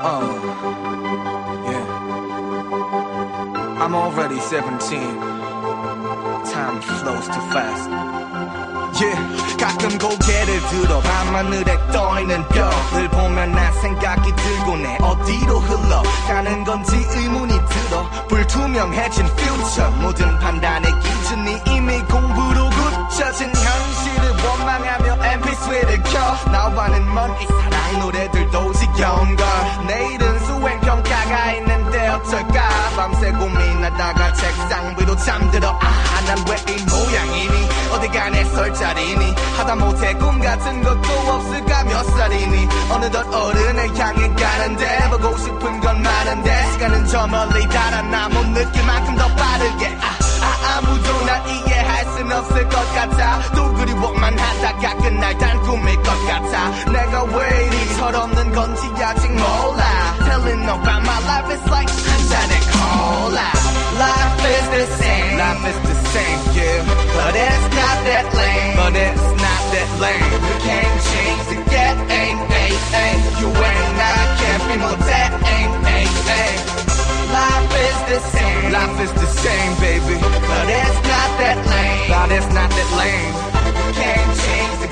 Oh, yeah. I'm already 17. Time flows too fast. Yeah, 가끔 고개를 들어 밤하늘에 떠있는 별을 보면 난 생각이 들고 내 어디로 흘러가는 건지 의문이 들어 불투명해진 future 모든 판단의 먼이 사랑 노래들도 지겨운 걸. 내일은 수행 평가가 있는데 어쩔까? 밤새 고민하다가 책상 위로 잠들어. 아 난 왜 이 모양이니? 어디가 내 설자리니? 하다 못해 꿈 같은 것도 없을까? 몇 살이니? 어느덧 어른을 향해 가는데 보고 싶은 건 많은데 시간은 저 멀리 달아나 못 느낄 만큼 더 빠르게. 아, 아 아무도 날 이해할 순 없을 것 같아. 또 그리워만 하다가 끝날 단 꿈일 것 철없는 건지 아직 몰라 Telling about my life is like 한 잔의 cola Life is the same Life is the same yeah But it's not that lame But it's not that lame We can't change the game ay, ay. You and I can't be more that ain't ay, ay. Life is the same Life is the same baby But it's not that lame But it's not that lame We can't change the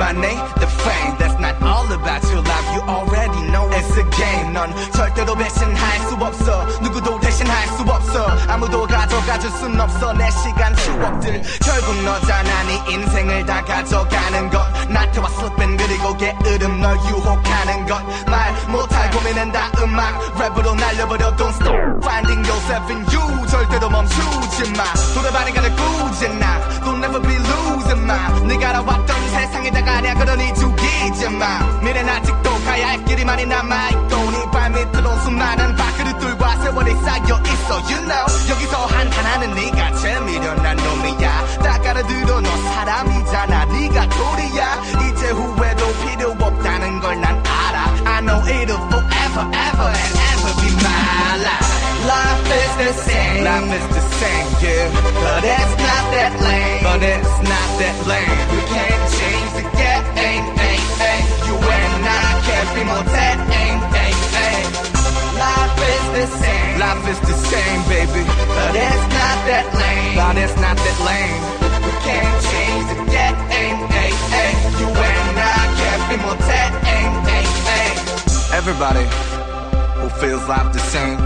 The money, the fame That's not all about your life You already know it's a game 넌 절대로 배신할 수 없어 누구도 대신할 수 없어 아무도 가져가줄 순 없어 내 시간 추억들 결국 너잖아 네 인생을 다 가져가는 것 나태와 슬픈 그리고 게으름 널 유혹하는 것 말 못할 고민은 다 음악 랩으로 날려버려 Don't stop finding yourself in you 절대로 멈추지 마. 돌아가는 가를 꾸지 나. Don't never be losing 마 네가 알아왔던 세상에다가 아냐 그러니 죽이지 마. 미래는 아직도 가야 할 길이 많이 남아있고 네 발 밑 the same. Life is the same yeah. But it's not that lame. But it's not that lame. We can't change the game ay, ay. You and I can't be more that ain't ay, ay. Life is the same. Life is the same baby. But it's not that lame. But it's not that lame. We can't change the game ay, ay. You and I can't be more that ain't ay, ay. Everybody who feels life the same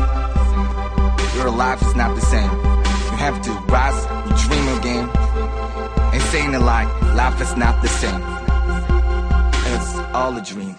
your life is not the same. You have to rise, you dream again, and saying it like life is not the same. It's all a dream.